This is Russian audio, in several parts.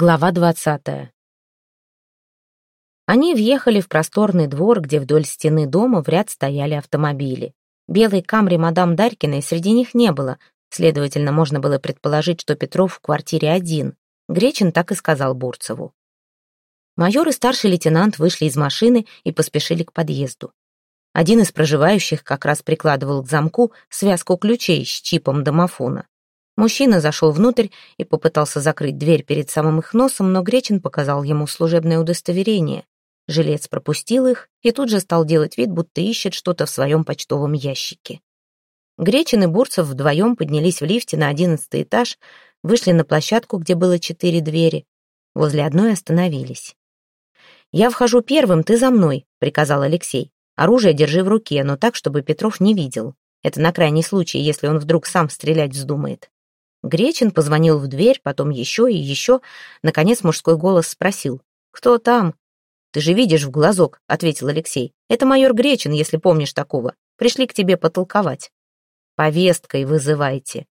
Глава двадцатая. Они въехали в просторный двор, где вдоль стены дома в ряд стояли автомобили. Белой камри мадам Дарькиной среди них не было, следовательно, можно было предположить, что Петров в квартире один. Гречин так и сказал Бурцеву. Майор и старший лейтенант вышли из машины и поспешили к подъезду. Один из проживающих как раз прикладывал к замку связку ключей с чипом домофона. Мужчина зашел внутрь и попытался закрыть дверь перед самым их носом, но Гречин показал ему служебное удостоверение. Жилец пропустил их и тут же стал делать вид, будто ищет что-то в своем почтовом ящике. Гречин и Бурцев вдвоем поднялись в лифте на одиннадцатый этаж, вышли на площадку, где было четыре двери. Возле одной остановились. «Я вхожу первым, ты за мной», — приказал Алексей. «Оружие держи в руке, но так, чтобы Петров не видел. Это на крайний случай, если он вдруг сам стрелять вздумает». Гречин позвонил в дверь, потом еще и еще. Наконец мужской голос спросил. «Кто там?» «Ты же видишь в глазок», — ответил Алексей. «Это майор Гречин, если помнишь такого. Пришли к тебе потолковать». «Повесткой вызывайте».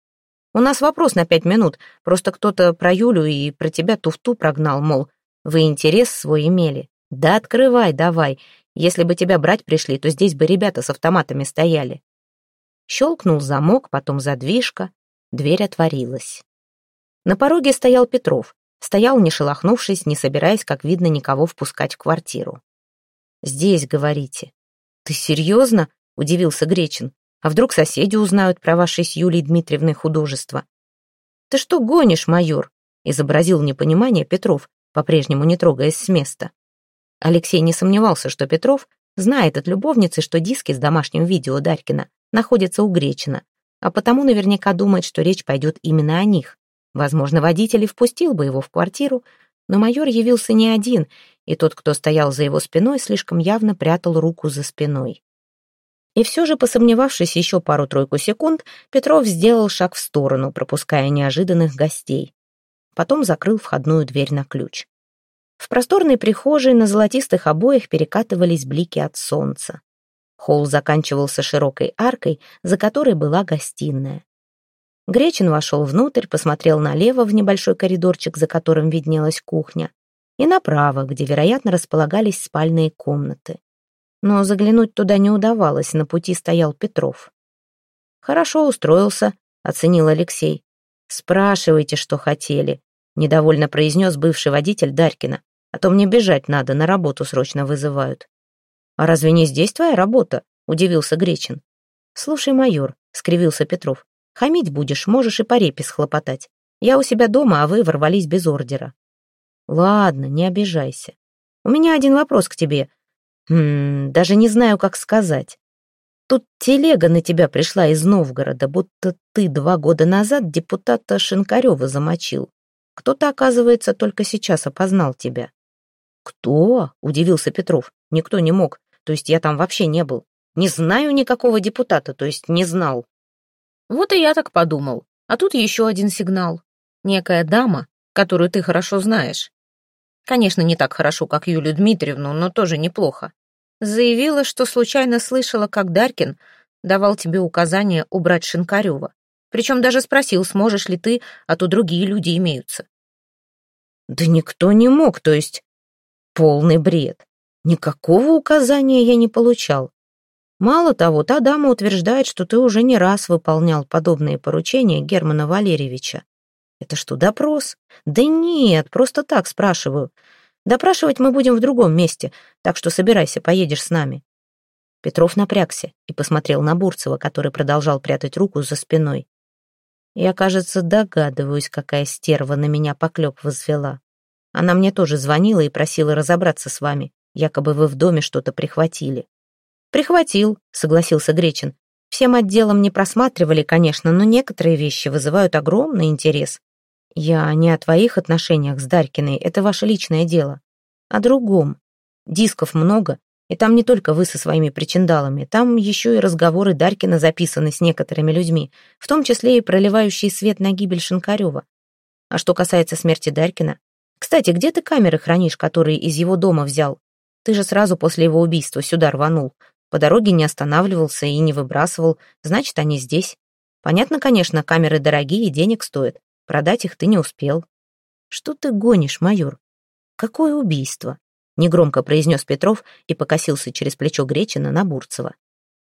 «У нас вопрос на пять минут. Просто кто-то про Юлю и про тебя туфту прогнал, мол, вы интерес свой имели. Да открывай давай. Если бы тебя брать пришли, то здесь бы ребята с автоматами стояли». Щелкнул замок, потом задвижка. Дверь отворилась. На пороге стоял Петров. Стоял, не шелохнувшись, не собираясь, как видно, никого впускать в квартиру. «Здесь, говорите». «Ты серьезно?» — удивился Гречин. «А вдруг соседи узнают про ваши с Юлией Дмитриевной художество?» «Ты что гонишь, майор?» — изобразил непонимание Петров, по-прежнему не трогаясь с места. Алексей не сомневался, что Петров знает от любовницы, что диски с домашним видео Дарькина находятся у Гречина, а потому наверняка думает, что речь пойдет именно о них. Возможно, водитель и впустил бы его в квартиру, но майор явился не один, и тот, кто стоял за его спиной, слишком явно прятал руку за спиной. И все же, посомневавшись еще пару-тройку секунд, Петров сделал шаг в сторону, пропуская неожиданных гостей. Потом закрыл входную дверь на ключ. В просторной прихожей на золотистых обоях перекатывались блики от солнца. Холл заканчивался широкой аркой, за которой была гостиная. Гречин вошел внутрь, посмотрел налево в небольшой коридорчик, за которым виднелась кухня, и направо, где, вероятно, располагались спальные комнаты. Но заглянуть туда не удавалось, на пути стоял Петров. «Хорошо устроился», — оценил Алексей. «Спрашивайте, что хотели», — недовольно произнес бывший водитель Дарькина. «А то мне бежать надо, на работу срочно вызывают». «А разве не здесь твоя работа?» — удивился Гречин. «Слушай, майор», — скривился Петров, — «хамить будешь, можешь и по репе схлопотать. Я у себя дома, а вы ворвались без ордера». «Ладно, не обижайся. У меня один вопрос к тебе. Хм, даже не знаю, как сказать. Тут телега на тебя пришла из Новгорода, будто ты два года назад депутата Шинкарева замочил. Кто-то, оказывается, только сейчас опознал тебя». «Кто?» — удивился Петров. «Никто не мог. То есть я там вообще не был. Не знаю никакого депутата, то есть не знал. Вот и я так подумал. А тут еще один сигнал. Некая дама, которую ты хорошо знаешь. Конечно, не так хорошо, как Юлию Дмитриевну, но тоже неплохо. Заявила, что случайно слышала, как Даркин давал тебе указание убрать Шинкарева. Причем даже спросил, сможешь ли ты, а то другие люди имеются. Да никто не мог, то есть... Полный бред. Никакого указания я не получал. Мало того, та дама утверждает, что ты уже не раз выполнял подобные поручения Германа Валерьевича. Это что, допрос? Да нет, просто так спрашиваю. Допрашивать мы будем в другом месте, так что собирайся, поедешь с нами. Петров напрягся и посмотрел на Бурцева, который продолжал прятать руку за спиной. Я, кажется, догадываюсь, какая стерва на меня поклеп возвела. Она мне тоже звонила и просила разобраться с вами. Якобы вы в доме что-то прихватили. Прихватил, согласился Гречин. Всем отделом не просматривали, конечно, но некоторые вещи вызывают огромный интерес. Я не о твоих отношениях с Дарькиной, это ваше личное дело. О другом. Дисков много, и там не только вы со своими причиндалами, там еще и разговоры Дарькина записаны с некоторыми людьми, в том числе и проливающий свет на гибель Шинкарева. А что касается смерти Дарькина... Кстати, где ты камеры хранишь, которые из его дома взял? Ты же сразу после его убийства сюда рванул. По дороге не останавливался и не выбрасывал. Значит, они здесь. Понятно, конечно, камеры дорогие и денег стоят. Продать их ты не успел. «Что ты гонишь, майор? Какое убийство?» Негромко произнес Петров и покосился через плечо Гречина на Бурцева.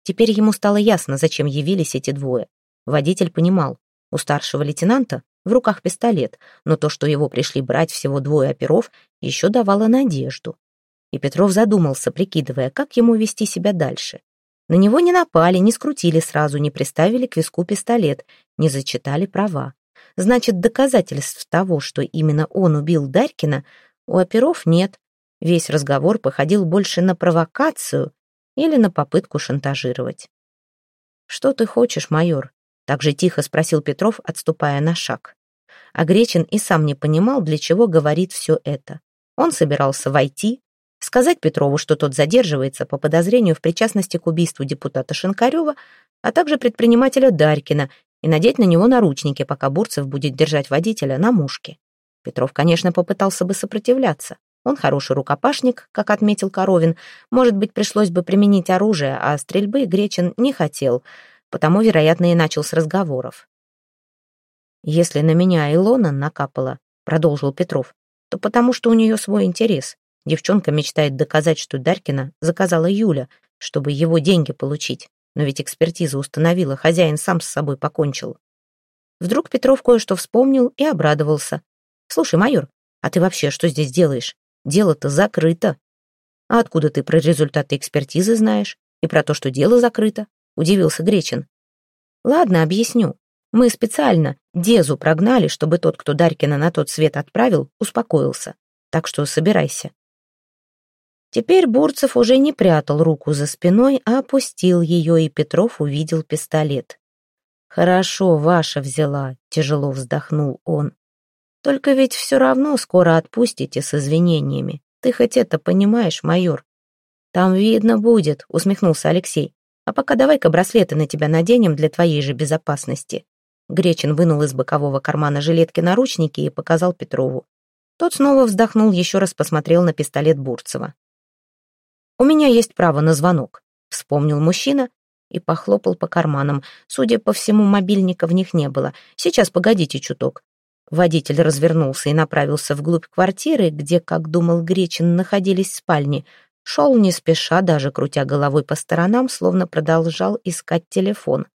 Теперь ему стало ясно, зачем явились эти двое. Водитель понимал, у старшего лейтенанта в руках пистолет, но то, что его пришли брать всего двое оперов, еще давало надежду. И Петров задумался, прикидывая, как ему вести себя дальше. На него не напали, не скрутили сразу, не приставили к виску пистолет, не зачитали права. Значит, доказательств того, что именно он убил Дарькина, у оперов нет. Весь разговор походил больше на провокацию или на попытку шантажировать. «Что ты хочешь, майор?» — так же тихо спросил Петров, отступая на шаг. А Гречин и сам не понимал, для чего говорит все это. Он собирался войти, сказать Петрову, что тот задерживается по подозрению в причастности к убийству депутата Шинкарева, а также предпринимателя Дарькина, и надеть на него наручники, пока Бурцев будет держать водителя на мушке. Петров, конечно, попытался бы сопротивляться. Он хороший рукопашник, как отметил Коровин. Может быть, пришлось бы применить оружие, а стрельбы Гречин не хотел, потому, вероятно, и начал с разговоров. «Если на меня Илона накапала», — продолжил Петров, «то потому что у нее свой интерес. Девчонка мечтает доказать, что Дарькина заказала Юля, чтобы его деньги получить. Но ведь экспертиза установила, хозяин сам с собой покончил. Вдруг Петров кое-что вспомнил и обрадовался. «Слушай, майор, а ты вообще что здесь делаешь? Дело-то закрыто». «А откуда ты про результаты экспертизы знаешь? И про то, что дело закрыто?» — удивился Гречин. «Ладно, объясню. Мы специально Дезу прогнали, чтобы тот, кто Дарькина на тот свет отправил, успокоился. Так что собирайся. Теперь Бурцев уже не прятал руку за спиной, а опустил ее, и Петров увидел пистолет. «Хорошо, ваша взяла», — тяжело вздохнул он. «Только ведь все равно скоро отпустите с извинениями. Ты хоть это понимаешь, майор?» «Там видно будет», — усмехнулся Алексей. «А пока давай-ка браслеты на тебя наденем для твоей же безопасности». Гречин вынул из бокового кармана жилетки наручники и показал Петрову. Тот снова вздохнул, еще раз посмотрел на пистолет Бурцева. «У меня есть право на звонок», — вспомнил мужчина и похлопал по карманам. Судя по всему, мобильника в них не было. «Сейчас, погодите чуток». Водитель развернулся и направился вглубь квартиры, где, как думал Гречин, находились спальни. Шел не спеша, даже крутя головой по сторонам, словно продолжал искать телефон.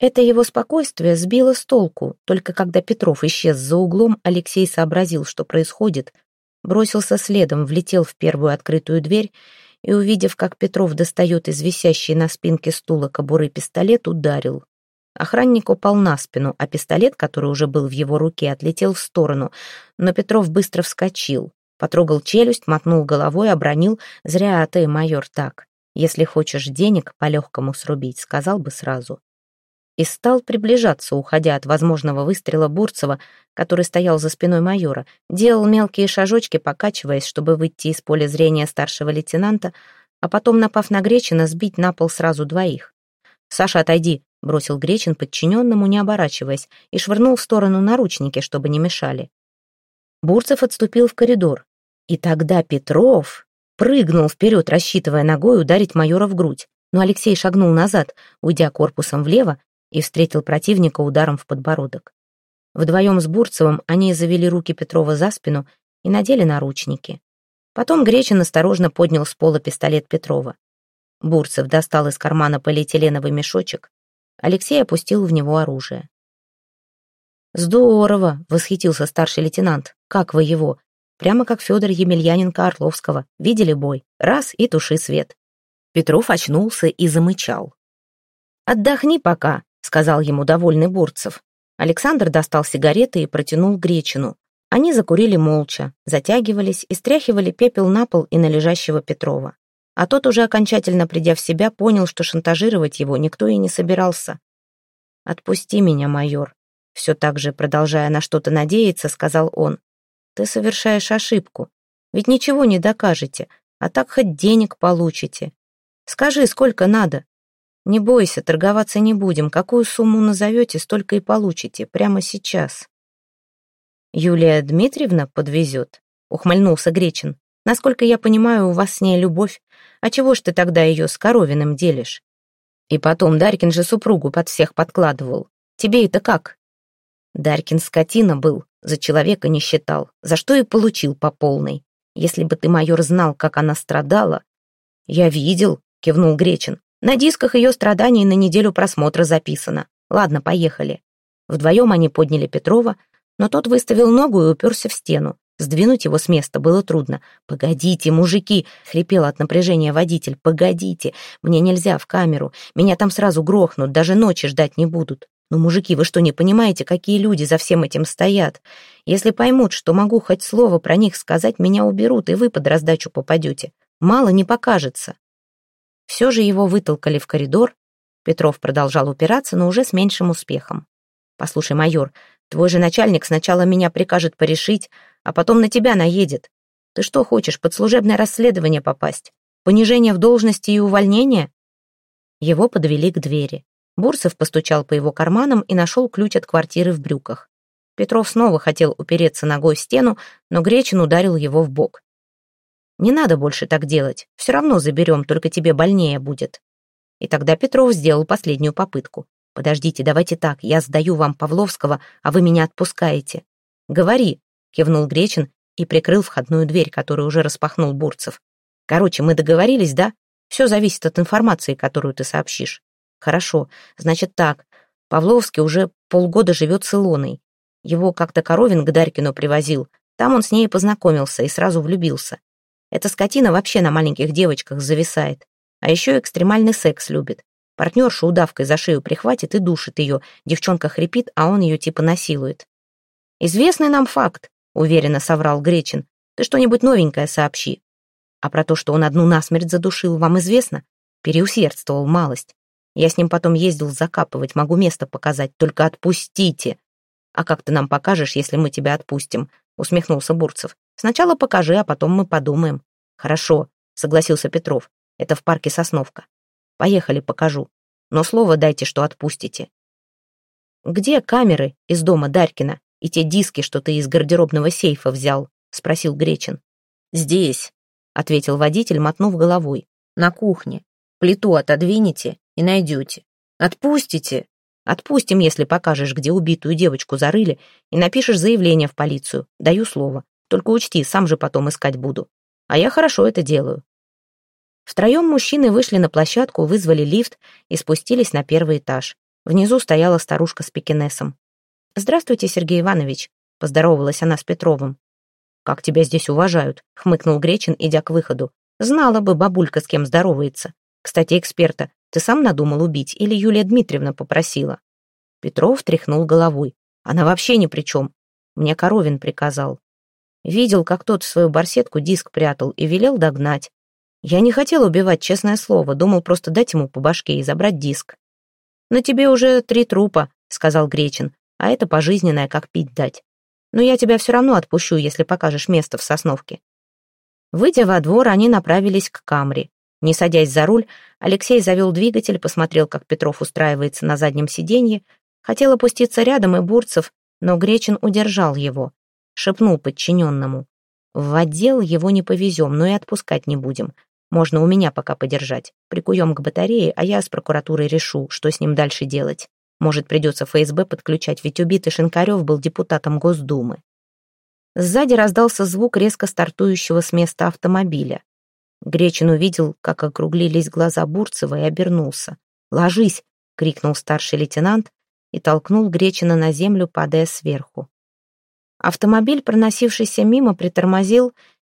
Это его спокойствие сбило с толку. Только когда Петров исчез за углом, Алексей сообразил, что происходит. Бросился следом, влетел в первую открытую дверь и, увидев, как Петров достает из висящей на спинке стула кобуры пистолет, ударил. Охранник упал на спину, а пистолет, который уже был в его руке, отлетел в сторону, но Петров быстро вскочил, потрогал челюсть, мотнул головой, обронил «Зря ты, майор, так. Если хочешь денег по-легкому срубить, сказал бы сразу» и стал приближаться, уходя от возможного выстрела Бурцева, который стоял за спиной майора, делал мелкие шажочки, покачиваясь, чтобы выйти из поля зрения старшего лейтенанта, а потом, напав на Гречина, сбить на пол сразу двоих. «Саша, отойди!» — бросил Гречин подчиненному, не оборачиваясь, и швырнул в сторону наручники, чтобы не мешали. Бурцев отступил в коридор. И тогда Петров прыгнул вперед, рассчитывая ногой ударить майора в грудь. Но Алексей шагнул назад, уйдя корпусом влево, и встретил противника ударом в подбородок. Вдвоем с Бурцевым они завели руки Петрова за спину и надели наручники. Потом Гречин осторожно поднял с пола пистолет Петрова. Бурцев достал из кармана полиэтиленовый мешочек. Алексей опустил в него оружие. «Здорово!» — восхитился старший лейтенант. «Как вы его? Прямо как Федор Емельяненко Орловского. Видели бой? Раз — и туши свет». Петров очнулся и замычал. «Отдохни пока», — сказал ему довольный Бурцев. Александр достал сигареты и протянул Гречину. Они закурили молча, затягивались и стряхивали пепел на пол и на лежащего Петрова. А тот, уже окончательно придя в себя, понял, что шантажировать его никто и не собирался. «Отпусти меня, майор», — все так же, продолжая на что-то надеяться, сказал он. «Ты совершаешь ошибку. Ведь ничего не докажете, а так хоть денег получите. Скажи, сколько надо, не бойся, торговаться не будем. Какую сумму назовете, столько и получите. Прямо сейчас. Юлия Дмитриевна подвезет, ухмыльнулся Гречин. Насколько я понимаю, у вас с ней любовь. А чего ж ты тогда ее с Коровиным делишь? И потом, Дарькин же супругу под всех подкладывал. Тебе это как? Дарькин скотина был, За человека не считал, за что и получил по полной. Если бы ты, майор, знал, как она страдала...» «Я видел», — кивнул Гречин. «На дисках ее страданий на неделю просмотра записано. Ладно, поехали». Вдвоем они подняли Петрова, но тот выставил ногу и уперся в стену. Сдвинуть его с места было трудно. «Погодите, мужики!» — хрипел от напряжения водитель. «Погодите! Мне нельзя в камеру. Меня там сразу грохнут, даже ночи ждать не будут. Ну, мужики, вы что, не понимаете, какие люди за всем этим стоят? Если поймут, что могу хоть слово про них сказать, меня уберут, и вы под раздачу попадете. Мало не покажется». Все же его вытолкали в коридор. Петров продолжал упираться, но уже с меньшим успехом. «Послушай, майор, Твой же начальник сначала меня прикажет порешить, а потом на тебя наедет. Ты что хочешь, под служебное расследование попасть? Понижение в должности и увольнение?» Его подвели к двери. Бурсов постучал по его карманам и нашел ключ от квартиры в брюках. Петров снова хотел упереться ногой в стену, но Гречин ударил его в бок. «Не надо больше так делать. Все равно заберем, только тебе больнее будет». И тогда Петров сделал последнюю попытку. «Подождите, давайте так, я сдаю вам Павловского, а вы меня отпускаете». «Говори», — кивнул Гречин и прикрыл входную дверь, которую уже распахнул Бурцев. «Короче, мы договорились, да? Все зависит от информации, которую ты сообщишь». «Хорошо, значит так. Павловский уже полгода живет с Илоной. Его как-то Коровин к Дарькину привозил. Там он с ней познакомился и сразу влюбился. Эта скотина вообще на маленьких девочках зависает. А еще экстремальный секс любит. Партнерша удавкой за шею прихватит и душит ее. Девчонка хрипит, а он ее типа насилует. «Известный нам факт», — уверенно соврал Гречин. «Ты что-нибудь новенькое сообщи». «А про то, что он одну насмерть задушил, вам известно?» Переусердствовал малость. Я с ним потом ездил закапывать, могу место показать, только отпустите. А как ты нам покажешь, если мы тебя отпустим? Усмехнулся Бурцев. Сначала покажи, а потом мы подумаем. Хорошо, согласился Петров. Это в парке Сосновка. Поехали, покажу. Но слово дайте, что отпустите. Где камеры из дома Дарькина и те диски, что ты из гардеробного сейфа взял? Спросил Гречин. Здесь, ответил водитель, мотнув головой. На кухне. Плиту отодвинете и найдете. Отпустите. Отпустим, если покажешь, где убитую девочку зарыли, и напишешь заявление в полицию. Даю слово. Только учти, сам же потом искать буду. А я хорошо это делаю. Втроем мужчины вышли на площадку, вызвали лифт и спустились на первый этаж. Внизу стояла старушка с пекинесом. «Здравствуйте, Сергей Иванович», — поздоровалась она с Петровым. «Как тебя здесь уважают», — хмыкнул Гречин, идя к выходу. «Знала бы бабулька, с кем здоровается. Кстати, эксперта, ты сам надумал убить или Юлия Дмитриевна попросила?» Петров тряхнул головой. «Она вообще ни при чем. Мне Коровин приказал. Видел, как тот в свою барсетку диск прятал и велел догнать. Я не хотел убивать, честное слово, думал просто дать ему по башке и забрать диск. «На тебе уже три трупа», — сказал Гречин, «а это пожизненное, как пить дать. Но я тебя все равно отпущу, если покажешь место в Сосновке». Выйдя во двор, они направились к Камре. Не садясь за руль, Алексей завел двигатель, посмотрел, как Петров устраивается на заднем сиденье, хотел опуститься рядом и Бурцев, но Гречин удержал его, шепнул подчиненному. «В отдел его не повезем, но и отпускать не будем. Можно у меня пока подержать. Прикуем к батарее, а я с прокуратурой решу, что с ним дальше делать. Может, придется ФСБ подключать, ведь убитый Шинкарев был депутатом Госдумы. Сзади раздался звук резко стартующего с места автомобиля. Гречин увидел, как округлились глаза Бурцева и обернулся. «Ложись!» — крикнул старший лейтенант и толкнул Гречина на землю, падая сверху. Автомобиль, проносившийся мимо, притормозил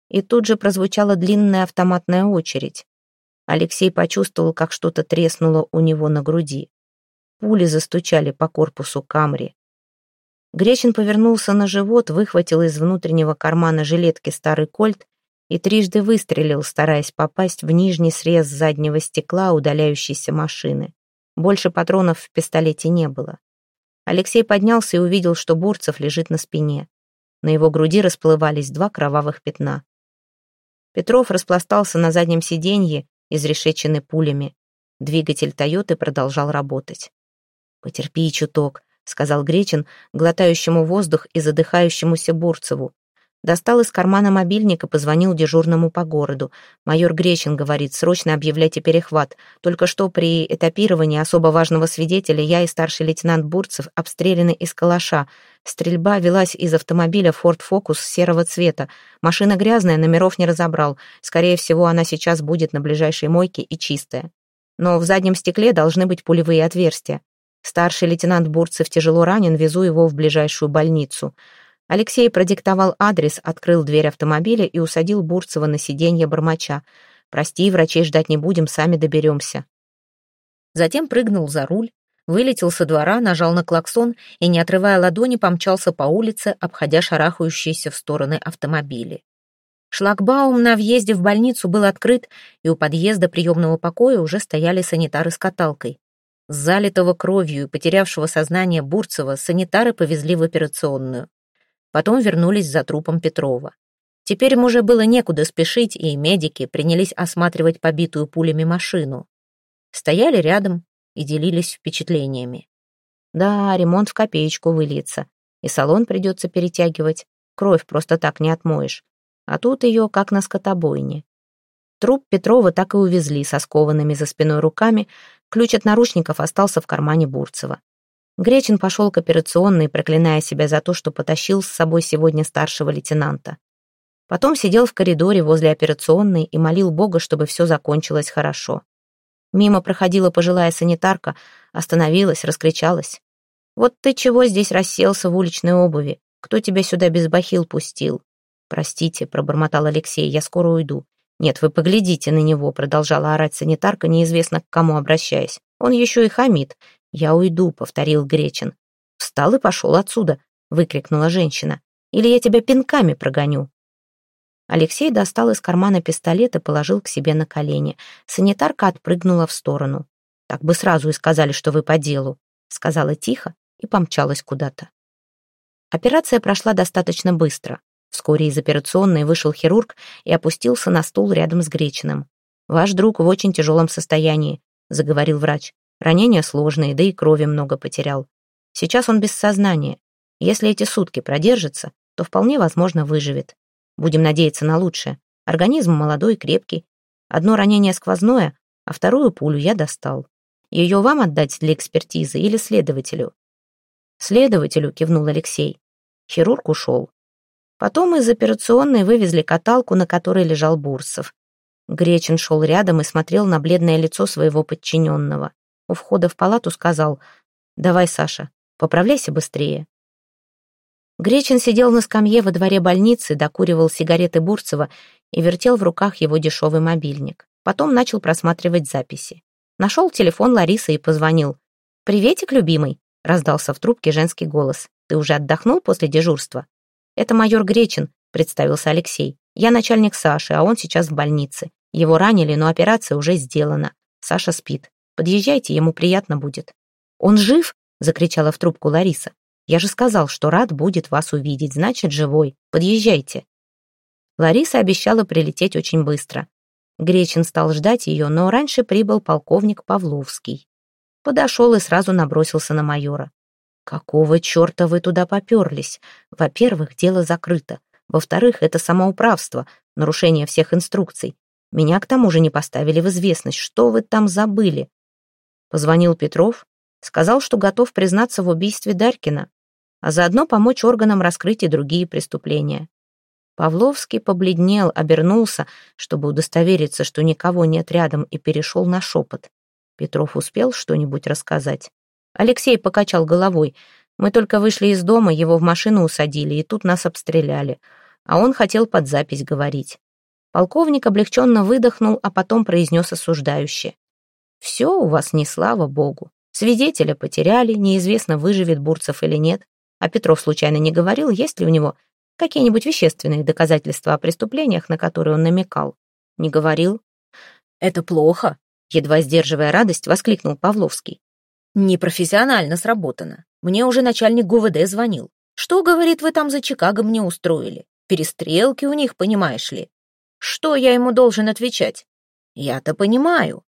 и тут же прозвучала длинная автоматная очередь. Алексей почувствовал, как что-то треснуло у него на груди. Пули застучали по корпусу Камри. Гречин повернулся на живот, выхватил из внутреннего кармана жилетки старый кольт и трижды выстрелил, стараясь попасть в нижний срез заднего стекла удаляющейся машины. Больше патронов в пистолете не было. Алексей поднялся и увидел, что Бурцев лежит на спине. На его груди расплывались два кровавых пятна. Петров распластался на заднем сиденье, изрешеченный пулями. Двигатель «Тойоты» продолжал работать. «Потерпи чуток», — сказал Гречин, глотающему воздух и задыхающемуся Бурцеву. Достал из кармана мобильник и позвонил дежурному по городу. Майор Гречин говорит, срочно объявляйте перехват. Только что при этапировании особо важного свидетеля я и старший лейтенант Бурцев обстреляны из калаша. Стрельба велась из автомобиля Ford Focus серого цвета. Машина грязная, номеров не разобрал. Скорее всего, она сейчас будет на ближайшей мойке и чистая. Но в заднем стекле должны быть пулевые отверстия. Старший лейтенант Бурцев тяжело ранен, везу его в ближайшую больницу. Алексей продиктовал адрес, открыл дверь автомобиля и усадил Бурцева на сиденье бормоча. «Прости, врачей ждать не будем, сами доберемся». Затем прыгнул за руль, вылетел со двора, нажал на клаксон и, не отрывая ладони, помчался по улице, обходя шарахающиеся в стороны автомобили. Шлагбаум на въезде в больницу был открыт, и у подъезда приемного покоя уже стояли санитары с каталкой. С залитого кровью и потерявшего сознание Бурцева санитары повезли в операционную. Потом вернулись за трупом Петрова. Теперь им уже было некуда спешить, и медики принялись осматривать побитую пулями машину. Стояли рядом и делились впечатлениями. Да, ремонт в копеечку выльется, и салон придется перетягивать. Кровь просто так не отмоешь. А тут ее, как на скотобойне. Труп Петрова так и увезли со скованными за спиной руками, ключ от наручников остался в кармане Бурцева. Гречин пошел к операционной, проклиная себя за то, что потащил с собой сегодня старшего лейтенанта. Потом сидел в коридоре возле операционной и молил Бога, чтобы все закончилось хорошо. Мимо проходила пожилая санитарка, остановилась, раскричалась. «Вот ты чего здесь расселся в уличной обуви? Кто тебя сюда без бахил пустил?» «Простите», — пробормотал Алексей, — «я скоро уйду». «Нет, вы поглядите на него», — продолжала орать санитарка, неизвестно к кому обращаясь. «Он еще и хамит. «Я уйду», — повторил Гречин. «Встал и пошел отсюда», — выкрикнула женщина. «Или я тебя пинками прогоню». Алексей достал из кармана пистолет и положил к себе на колени. Санитарка отпрыгнула в сторону. «Так бы сразу и сказали, что вы по делу», — сказала тихо и помчалась куда-то. Операция прошла достаточно быстро. Вскоре из операционной вышел хирург и опустился на стул рядом с Гречиным. «Ваш друг в очень тяжелом состоянии», — заговорил врач. Ранения сложные, да и крови много потерял. Сейчас он без сознания. Если эти сутки продержится, то вполне возможно выживет. Будем надеяться на лучшее. Организм молодой, крепкий. Одно ранение сквозное, а вторую пулю я достал. Ее вам отдать для экспертизы или следователю? Следователю, кивнул Алексей. Хирург ушел. Потом из операционной вывезли каталку, на которой лежал Бурсов. Гречин шел рядом и смотрел на бледное лицо своего подчиненного у входа в палату сказал «Давай, Саша, поправляйся быстрее». Гречин сидел на скамье во дворе больницы, докуривал сигареты Бурцева и вертел в руках его дешевый мобильник. Потом начал просматривать записи. Нашел телефон Ларисы и позвонил. «Приветик, любимый», — раздался в трубке женский голос. «Ты уже отдохнул после дежурства?» «Это майор Гречин», — представился Алексей. «Я начальник Саши, а он сейчас в больнице. Его ранили, но операция уже сделана. Саша спит. Подъезжайте, ему приятно будет». «Он жив?» — закричала в трубку Лариса. «Я же сказал, что рад будет вас увидеть, значит, живой. Подъезжайте». Лариса обещала прилететь очень быстро. Гречин стал ждать ее, но раньше прибыл полковник Павловский. Подошел и сразу набросился на майора. «Какого черта вы туда поперлись? Во-первых, дело закрыто. Во-вторых, это самоуправство, нарушение всех инструкций. Меня к тому же не поставили в известность. Что вы там забыли? Позвонил Петров, сказал, что готов признаться в убийстве Дарькина, а заодно помочь органам раскрыть и другие преступления. Павловский побледнел, обернулся, чтобы удостовериться, что никого нет рядом, и перешел на шепот. Петров успел что-нибудь рассказать. Алексей покачал головой. Мы только вышли из дома, его в машину усадили, и тут нас обстреляли. А он хотел под запись говорить. Полковник облегченно выдохнул, а потом произнес осуждающе. Все у вас не слава богу. Свидетеля потеряли, неизвестно, выживет Бурцев или нет. А Петров случайно не говорил, есть ли у него какие-нибудь вещественные доказательства о преступлениях, на которые он намекал. Не говорил. «Это плохо», — едва сдерживая радость, воскликнул Павловский. «Непрофессионально сработано. Мне уже начальник ГУВД звонил. Что, говорит, вы там за Чикаго мне устроили? Перестрелки у них, понимаешь ли? Что я ему должен отвечать? Я-то понимаю.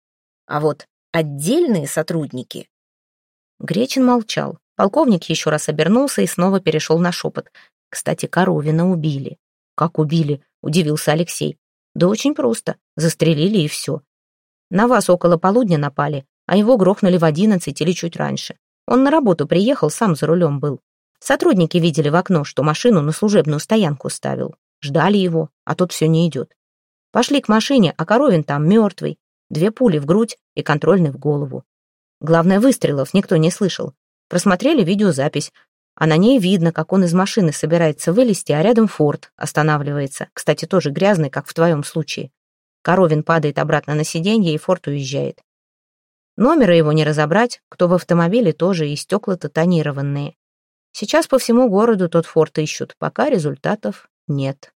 А вот отдельные сотрудники... Гречин молчал. Полковник еще раз обернулся и снова перешел на шепот. Кстати, Коровина убили. «Как убили?» — удивился Алексей. «Да очень просто. Застрелили и все. На вас около полудня напали, а его грохнули в одиннадцать или чуть раньше. Он на работу приехал, сам за рулем был. Сотрудники видели в окно, что машину на служебную стоянку ставил. Ждали его, а тот все не идет. Пошли к машине, а Коровин там мертвый. Две пули в грудь и контрольный в голову. Главное, выстрелов никто не слышал. Просмотрели видеозапись, а на ней видно, как он из машины собирается вылезти, а рядом форт останавливается. Кстати, тоже грязный, как в твоем случае. Коровин падает обратно на сиденье, и форт уезжает. Номера его не разобрать, кто в автомобиле тоже, и стекла-то тонированные. Сейчас по всему городу тот форт ищут, пока результатов нет.